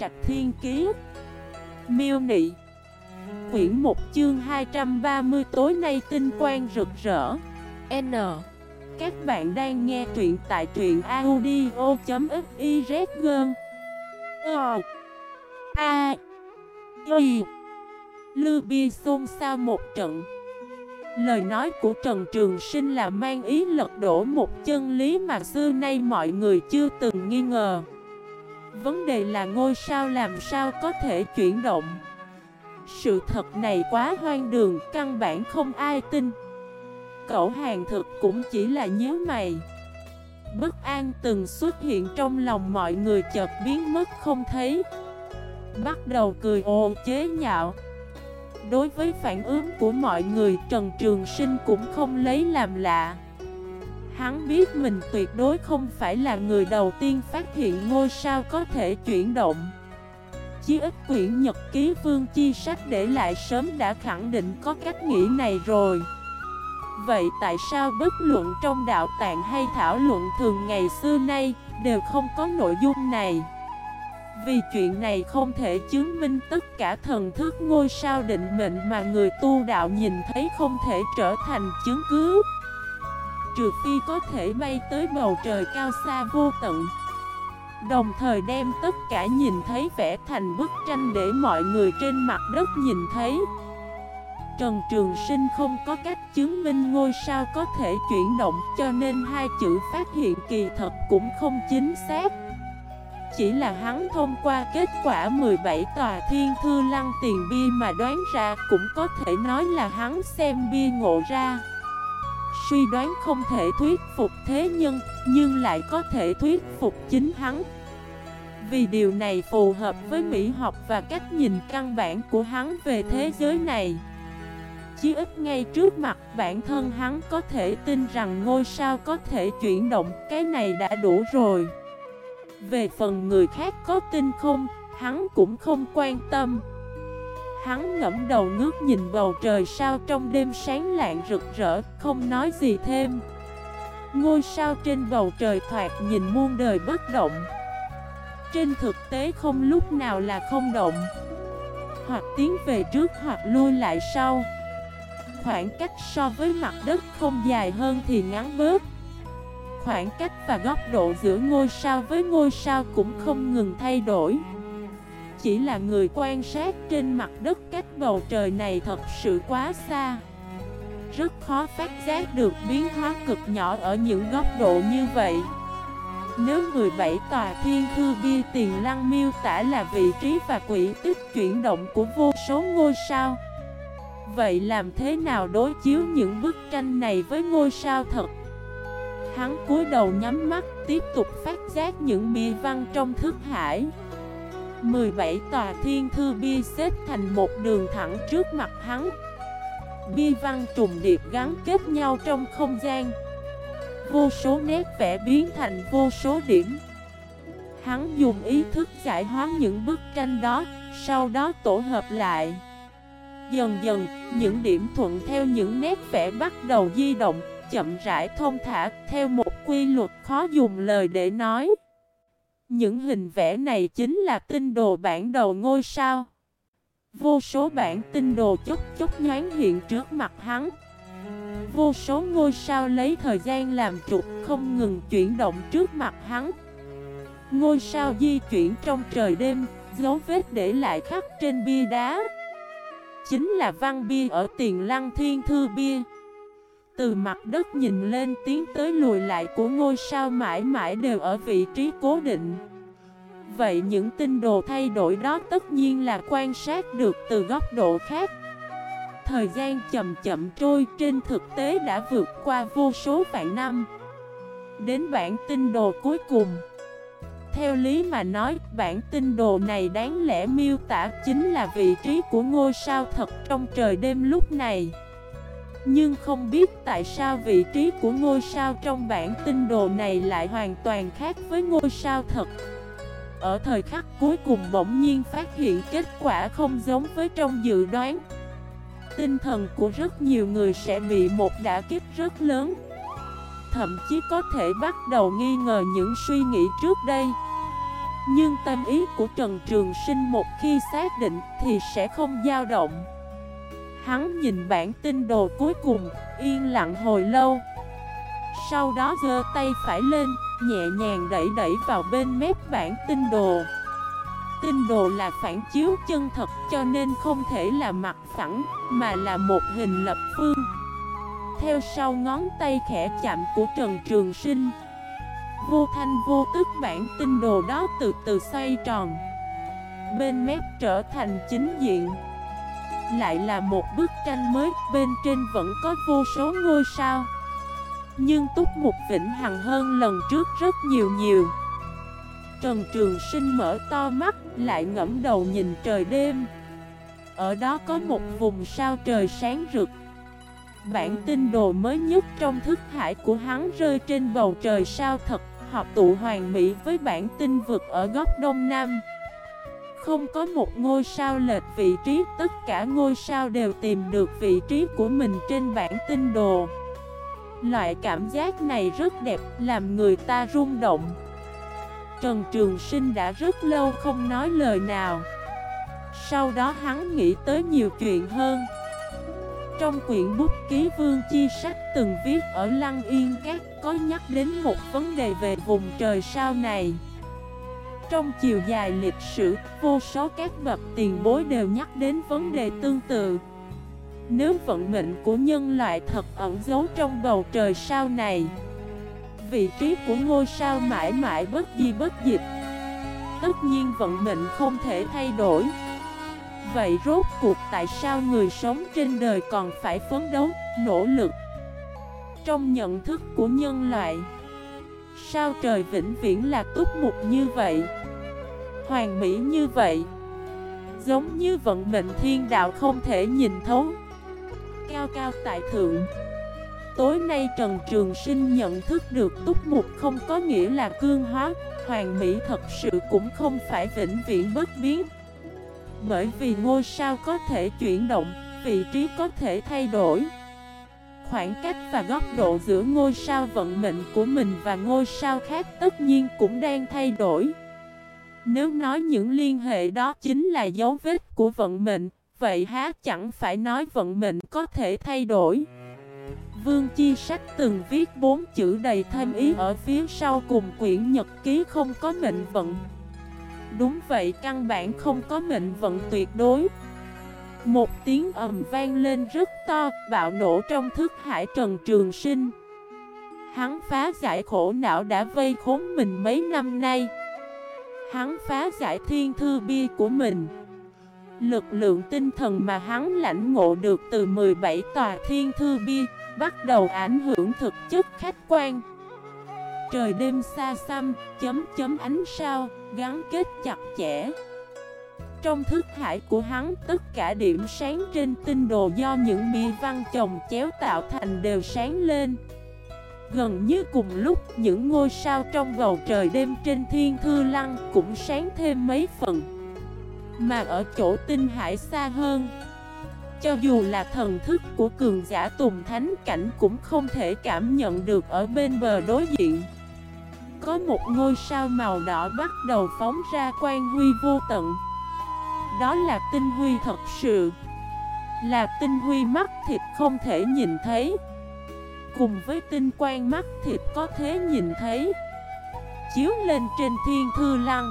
Trạch Thiên Kiế Miêu Nị. Quyển 1 chương 230 tối nay tinh quang rực rỡ. N. Các bạn đang nghe truyện tại truyện audio.xyz Ờ. A. Y. Lư Bi xôn xao một trận. Lời nói của Trần Trường Sinh là mang ý lật đổ một chân lý mà xưa nay mọi người chưa từng nghi ngờ. Vấn đề là ngôi sao làm sao có thể chuyển động. Sự thật này quá hoang đường, căn bản không ai tin. Cậu hàng thực cũng chỉ là nhớ mày. Bất an từng xuất hiện trong lòng mọi người chợt biến mất không thấy. Bắt đầu cười ồ chế nhạo. Đối với phản ứng của mọi người Trần Trường Sinh cũng không lấy làm lạ. Hắn biết mình tuyệt đối không phải là người đầu tiên phát hiện ngôi sao có thể chuyển động. Chí ít quyển nhật ký vương chi sách để lại sớm đã khẳng định có cách nghĩ này rồi. Vậy tại sao bất luận trong đạo tạng hay thảo luận thường ngày xưa nay đều không có nội dung này? Vì chuyện này không thể chứng minh tất cả thần thức ngôi sao định mệnh mà người tu đạo nhìn thấy không thể trở thành chứng cứ. Trừ phi có thể bay tới bầu trời cao xa vô tận. Đồng thời đem tất cả nhìn thấy vẽ thành bức tranh để mọi người trên mặt đất nhìn thấy. Trần Trường Sinh không có cách chứng minh ngôi sao có thể chuyển động, cho nên hai chữ phát hiện kỳ thật cũng không chính xác. Chỉ là hắn thông qua kết quả 17 tòa thiên thư lăng tiền bia mà đoán ra cũng có thể nói là hắn xem bia ngộ ra. Suy đoán không thể thuyết phục thế nhân nhưng lại có thể thuyết phục chính hắn. Vì điều này phù hợp với mỹ học và cách nhìn căn bản của hắn về thế giới này. Chí ít ngay trước mặt bản thân hắn có thể tin rằng ngôi sao có thể chuyển động Cái này đã đủ rồi. Về phần người khác có tin không, hắn cũng không quan tâm. Hắn ngẫm đầu ngước nhìn bầu trời sao trong đêm sáng lạng rực rỡ, không nói gì thêm. Ngôi sao trên bầu trời thoạt nhìn muôn đời bất động. Trên thực tế không lúc nào là không động. Hoặc tiến về trước hoặc lui lại sau. Khoảng cách so với mặt đất không dài hơn thì ngắn bớt. Khoảng cách và góc độ giữa ngôi sao với ngôi sao cũng không ngừng thay đổi. Chỉ là người quan sát trên mặt đất cách bầu trời này thật sự quá xa. Rất khó phát giác được biến hóa cực nhỏ ở những góc độ như vậy. Nếu 17 tòa thiên thư bia tiền lăng miêu tả là vị trí và quỹ tích chuyển động của vô số ngôi sao, Vậy làm thế nào đối chiếu những bức tranh này với ngôi sao thật? Hắn cúi đầu nhắm mắt, tiếp tục phát giác những bia văn trong thức hải. 17 tòa thiên thư bia xếp thành một đường thẳng trước mặt hắn. Bia văn trùng điệp gắn kết nhau trong không gian. Vô số nét vẽ biến thành vô số điểm. Hắn dùng ý thức giải hóa những bức tranh đó Sau đó tổ hợp lại. Dần dần, những điểm thuận theo những nét vẽ bắt đầu di động chậm rãi thông thả theo một quy luật khó dùng lời để nói. Những hình vẽ này chính là tinh đồ bản đầu ngôi sao. Vô số bản tinh đồ chốc chốc nhoáng hiện trước mặt hắn. Vô số ngôi sao lấy thời gian làm trục không ngừng chuyển động trước mặt hắn. Ngôi sao di chuyển trong trời đêm, dấu vết để lại khắc trên bia đá. Chính là văn bia ở tiền lăng thiên thư bia. Từ mặt đất nhìn lên tiến tới lùi lại của ngôi sao mãi mãi đều ở vị trí cố định. Vậy những tinh đồ thay đổi đó tất nhiên là quan sát được từ góc độ khác. Thời gian chậm chậm trôi trên thực tế đã vượt qua vô số vạn năm. Đến bản tinh đồ cuối cùng. Theo lý mà nói, bản tinh đồ này đáng lẽ miêu tả chính là vị trí của ngôi sao thật trong trời đêm lúc này nhưng không biết tại sao vị trí của ngôi sao trong bản tinh đồ này lại hoàn toàn khác với ngôi sao thật. Ở thời khắc cuối cùng bỗng nhiên phát hiện kết quả không giống với trong dự đoán. Tinh thần của rất nhiều người sẽ bị một đả kích rất lớn. Thậm chí có thể bắt đầu nghi ngờ những suy nghĩ trước đây. Nhưng tâm ý của Trần Trường Sinh một khi xác định thì sẽ không dao động. Hắn nhìn bản tin đồ cuối cùng, yên lặng hồi lâu. Sau đó giơ tay phải lên, nhẹ nhàng đẩy đẩy vào bên mép bản tin đồ. Tin đồ là phản chiếu chân thật cho nên không thể là mặt phẳng, mà là một hình lập phương. Theo sau ngón tay khẽ chạm của Trần Trường Sinh. Vô thanh vô tức bản tin đồ đó từ từ xoay tròn. Bên mép trở thành chính diện. Lại là một bức tranh mới, Bên trên vẫn có vô số ngôi sao. Nhưng túc một vĩnh hằng hơn lần trước rất nhiều nhiều. Trần Trường Sinh mở to mắt, Lại ngẫm đầu nhìn trời đêm. Ở đó có một vùng sao trời sáng rực. Bản tin đồ mới nhất trong thức hải của hắn rơi trên bầu trời sao thật, Hợp tụ hoàn mỹ với bản tin vực ở góc đông nam. Không có một ngôi sao lệch vị trí, Tất cả ngôi sao đều tìm được vị trí của mình trên bản tinh đồ. Loại cảm giác này rất đẹp, Làm người ta rung động. Trần Trường Sinh đã rất lâu không nói lời nào. Sau đó hắn nghĩ tới nhiều chuyện hơn. Trong quyển bút ký vương chi sách từng viết ở Lăng Yên Các, có nhắc đến một vấn đề về vùng trời sao này. Trong chiều dài lịch sử, vô số các bậc tiền bối đều nhắc đến vấn đề tương tự. Nếu vận mệnh của nhân loại thật ẩn giấu trong bầu trời sao này Vị trí của ngôi sao mãi mãi bất di bất dịch. Tất nhiên vận mệnh không thể thay đổi. Vậy rốt cuộc tại sao người sống trên đời còn phải phấn đấu, nỗ lực? Trong nhận thức của nhân loại Sao trời vĩnh viễn là túc mục như vậy? Hoàng mỹ như vậy Giống như vận mệnh thiên đạo không thể nhìn thấu. Cao cao tại thượng Tối nay Trần Trường Sinh nhận thức được túc mục không có nghĩa là cương hóa. Hoàng mỹ thật sự cũng không phải vĩnh viễn bất biến. Bởi vì ngôi sao có thể chuyển động, vị trí có thể thay đổi. Khoảng cách và góc độ giữa ngôi sao vận mệnh của mình và ngôi sao khác tất nhiên cũng đang thay đổi. Nếu nói những liên hệ đó chính là dấu vết của vận mệnh, vậy há chẳng phải nói vận mệnh có thể thay đổi. Vương Chi Sách từng viết bốn chữ đầy thêm ý ở phía sau cùng quyển nhật ký không có mệnh vận. Đúng vậy căn bản không có mệnh vận tuyệt đối. Một tiếng ầm vang lên rất to, bạo nổ trong thức hải Trần Trường Sinh. Hắn phá giải khổ não đã vây khốn mình mấy năm nay. Hắn phá giải thiên thư bia của mình. Lực lượng tinh thần mà hắn lãnh ngộ được từ 17 tòa thiên thư bia, bắt đầu ảnh hưởng thực chất khách quan. Trời đêm xa xăm, chấm chấm ánh sao, gắn kết chặt chẽ. Trong thức hải của hắn, tất cả điểm sáng trên tinh đồ do những bia văn chồng chéo tạo thành đều sáng lên. Gần như cùng lúc, những ngôi sao trong bầu trời đêm trên thiên thư lăng cũng sáng thêm mấy phần. Mà ở chỗ tinh hải xa hơn, cho dù là thần thức của cường giả tùng thánh cảnh cũng không thể cảm nhận được ở bên bờ đối diện. Có một ngôi sao màu đỏ bắt đầu phóng ra quang huy vô tận. Đó là tinh huy thật sự. Là tinh huy mắt thịt không thể nhìn thấy. Cùng với tinh quang mắt thịt có thể nhìn thấy. Chiếu lên trên thiên thư lăng.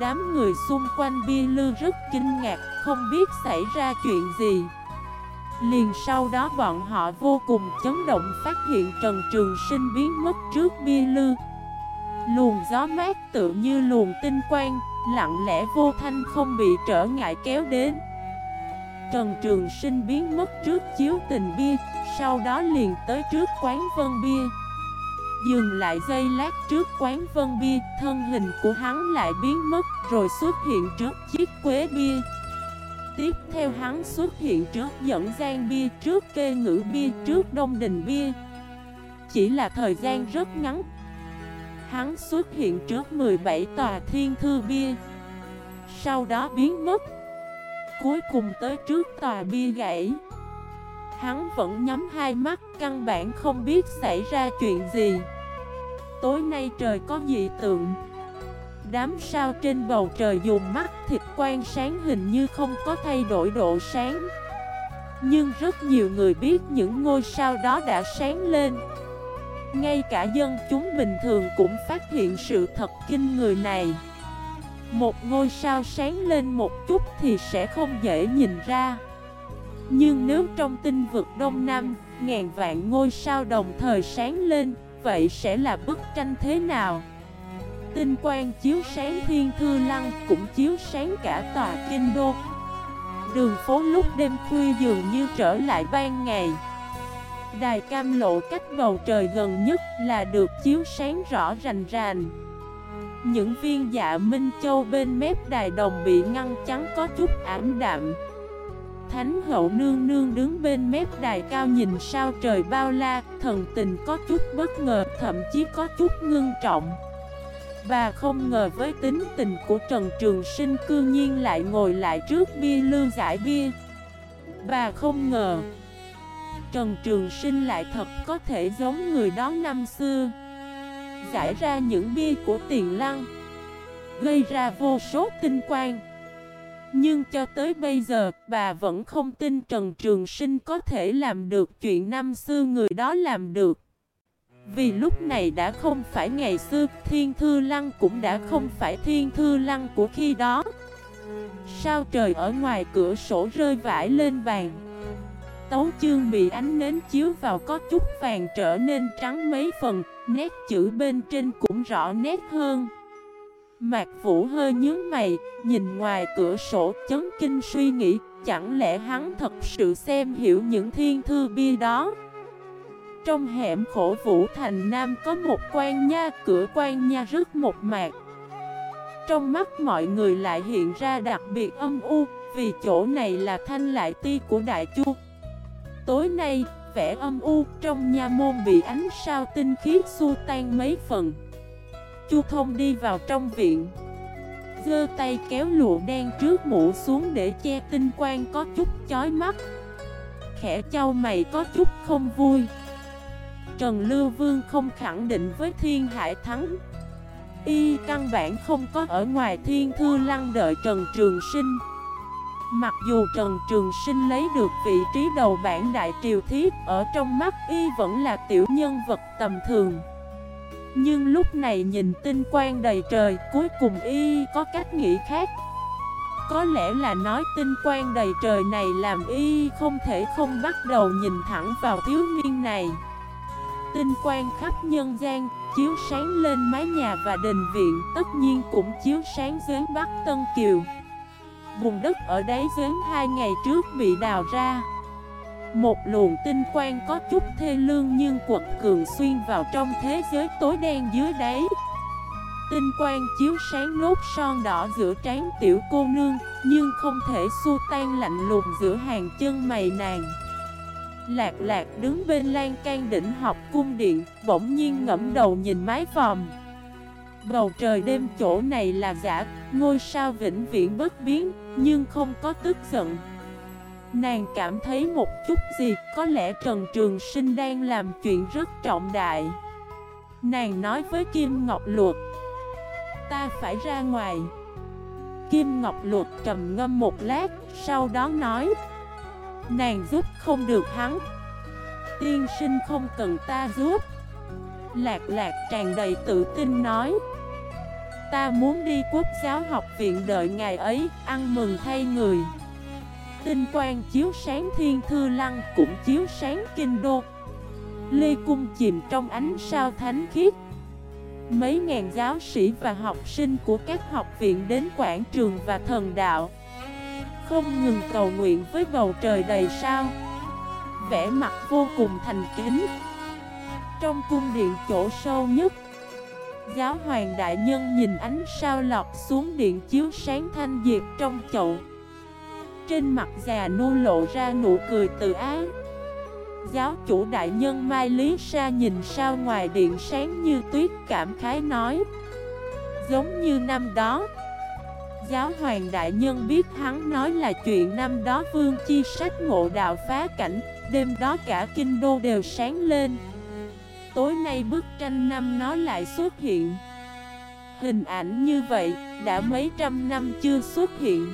Đám người xung quanh bia lư rất kinh ngạc, Không biết xảy ra chuyện gì. Liền sau đó bọn họ vô cùng chấn động phát hiện Trần Trường Sinh biến mất trước bia lư. Luồng gió mát tự như luồng tinh quang. Lặng lẽ vô thanh không bị trở ngại kéo đến. Trần Trường Sinh biến mất trước chiếu tình bia, Sau đó liền tới trước quán vân bia. Dừng lại giây lát trước quán vân bia, Thân hình của hắn lại biến mất, Rồi xuất hiện trước chiếc quế bia. Tiếp theo hắn xuất hiện trước dẫn gian bia, Trước kê ngữ bia, Trước đông đình bia. Chỉ là thời gian rất ngắn Hắn xuất hiện trước 17 tòa thiên thư bia. Sau đó biến mất. Cuối cùng tới trước tòa bia gãy. Hắn vẫn nhắm hai mắt, Căn bản không biết xảy ra chuyện gì. Tối nay trời có dị tượng. Đám sao trên bầu trời dùng mắt thịt quan sáng hình như không có thay đổi độ sáng. Nhưng rất nhiều người biết những ngôi sao đó đã sáng lên. Ngay cả dân chúng bình thường cũng phát hiện sự thật kinh người này. Một ngôi sao sáng lên một chút thì sẽ không dễ nhìn ra. Nhưng nếu trong tinh vực Đông Nam, Ngàn vạn ngôi sao đồng thời sáng lên, Vậy sẽ là bức tranh thế nào? Tinh quang chiếu sáng thiên thư lăng Cũng chiếu sáng cả tòa kinh đô. Đường phố lúc đêm khuya dường như trở lại ban ngày. Đài cam lộ cách bầu trời gần nhất là được chiếu sáng rõ rành rành. Những viên dạ Minh Châu bên mép đài đồng bị ngăn chắn có chút ảm đạm. Thánh hậu nương nương đứng bên mép đài cao nhìn sao trời bao la, Thần tình có chút bất ngờ, thậm chí có chút ngưng trọng. Bà không ngờ với tính tình của Trần Trường Sinh cương nhiên lại ngồi lại trước bia lưu giải bia. Bà không ngờ Trần Trường Sinh lại thật có thể giống người đó năm xưa Giải ra những bia của tiền lăng Gây ra vô số tinh quang Nhưng cho tới bây giờ bà vẫn không tin Trần Trường Sinh có thể làm được chuyện năm xưa người đó làm được vì lúc này đã không phải ngày xưa, Thiên Thư Lăng cũng đã không phải Thiên Thư Lăng của khi đó. Sao trời ở ngoài cửa sổ rơi vãi lên bàn. Tấu chương bị ánh nến chiếu vào có chút vàng trở nên trắng mấy phần, nét chữ bên trên cũng rõ nét hơn. Mạc Vũ hơi nhướng mày, nhìn ngoài cửa sổ chấn kinh suy nghĩ, chẳng lẽ hắn thật sự xem hiểu những thiên thư bia đó. Trong hẻm khổ Vũ Thành Nam có một quan nha, cửa quan nha rất một mạc. Trong mắt mọi người lại hiện ra đặc biệt âm u, vì chỗ này là thanh lại ti của Đại Chu. Tối nay, vẻ âm u trong nha môn bị ánh sao tinh khiết xua tan mấy phần. Chu Thông đi vào trong viện. Dơ tay kéo lụa đen trước mũ xuống để che tinh quang có chút chói mắt. Khẽ trao mày có chút không vui. Trần Lưu Vương không khẳng định với Thiên Hải thắng Y căn bản không có ở ngoài Thiên Thư Lăng đợi Trần Trường Sinh Mặc dù Trần Trường Sinh lấy được vị trí đầu bảng đại triều thiết Ở trong mắt Y vẫn là tiểu nhân vật tầm thường. Nhưng lúc này nhìn tinh quang đầy trời Cuối cùng Y có cách nghĩ khác. Có lẽ là nói tinh quang đầy trời này làm Y không thể không bắt đầu nhìn thẳng vào thiếu niên này. Tinh quang khắp nhân gian, chiếu sáng lên mái nhà và đình viện Tất nhiên cũng chiếu sáng dưới Bắc Tân Kiều. Vùng đất ở đáy giếng hai ngày trước bị đào ra. Một luồng tinh quang có chút thê lương nhưng quật cường xuyên vào trong thế giới tối đen dưới đáy. Tinh quang chiếu sáng nốt son đỏ giữa trán tiểu cô nương, Nhưng không thể xua tan lạnh lùng giữa hàng chân mày nàng. Lạc lạc đứng bên lan can đỉnh học cung điện, Bỗng nhiên ngẫm đầu nhìn mái vòm. Bầu trời đêm chỗ này là giả, Ngôi sao vĩnh viễn bất biến, Nhưng không có tức giận. Nàng cảm thấy một chút gì, Có lẽ Trần Trường Sinh đang làm chuyện rất trọng đại. Nàng nói với Kim Ngọc Luật Ta phải ra ngoài. Kim Ngọc Luật trầm ngâm một lát, Sau đó nói, Nàng giúp không được hắn. Tiên sinh không cần ta giúp. Lạc lạc tràn đầy tự tin nói Ta muốn đi quốc giáo học viện đợi ngày ấy, Ăn mừng thay người. Tinh quang chiếu sáng thiên thư lăng Cũng chiếu sáng kinh đô. Lê cung chìm trong ánh sao thánh khiết. Mấy ngàn giáo sĩ và học sinh của các học viện đến quảng trường và thần đạo. Không ngừng cầu nguyện với bầu trời đầy sao. Vẽ mặt vô cùng thành kính. Trong cung điện chỗ sâu nhất Giáo hoàng đại nhân nhìn ánh sao lọt xuống điện chiếu sáng thanh diệt trong chậu. Trên mặt già nô lộ ra nụ cười tự ái. Giáo chủ đại nhân Mai Lý Sa nhìn sao ngoài điện sáng như tuyết cảm khái nói. Giống như năm đó. Giáo hoàng đại nhân biết hắn nói là chuyện năm đó vương chi sách ngộ đạo phá cảnh, Đêm đó cả kinh đô đều sáng lên. Tối nay bức tranh năm nó lại xuất hiện. Hình ảnh như vậy, đã mấy trăm năm chưa xuất hiện.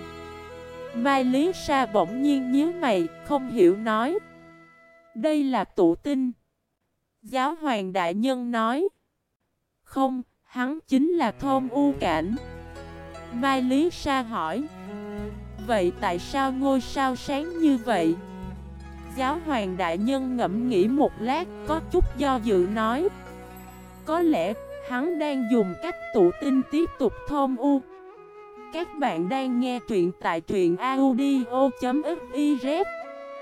Mai Lý Sa bỗng nhiên nhíu mày, không hiểu nói. Đây là tụ tinh. Giáo hoàng đại nhân nói. Không, hắn chính là thôn u cảnh. Mai Lý Sa hỏi. Vậy tại sao ngôi sao sáng như vậy? Giáo hoàng đại nhân ngẫm nghĩ một lát, có chút do dự nói. Có lẽ, hắn đang dùng cách tụ tinh tiếp tục thôn u. Các bạn đang nghe truyện tại truyện audio.fif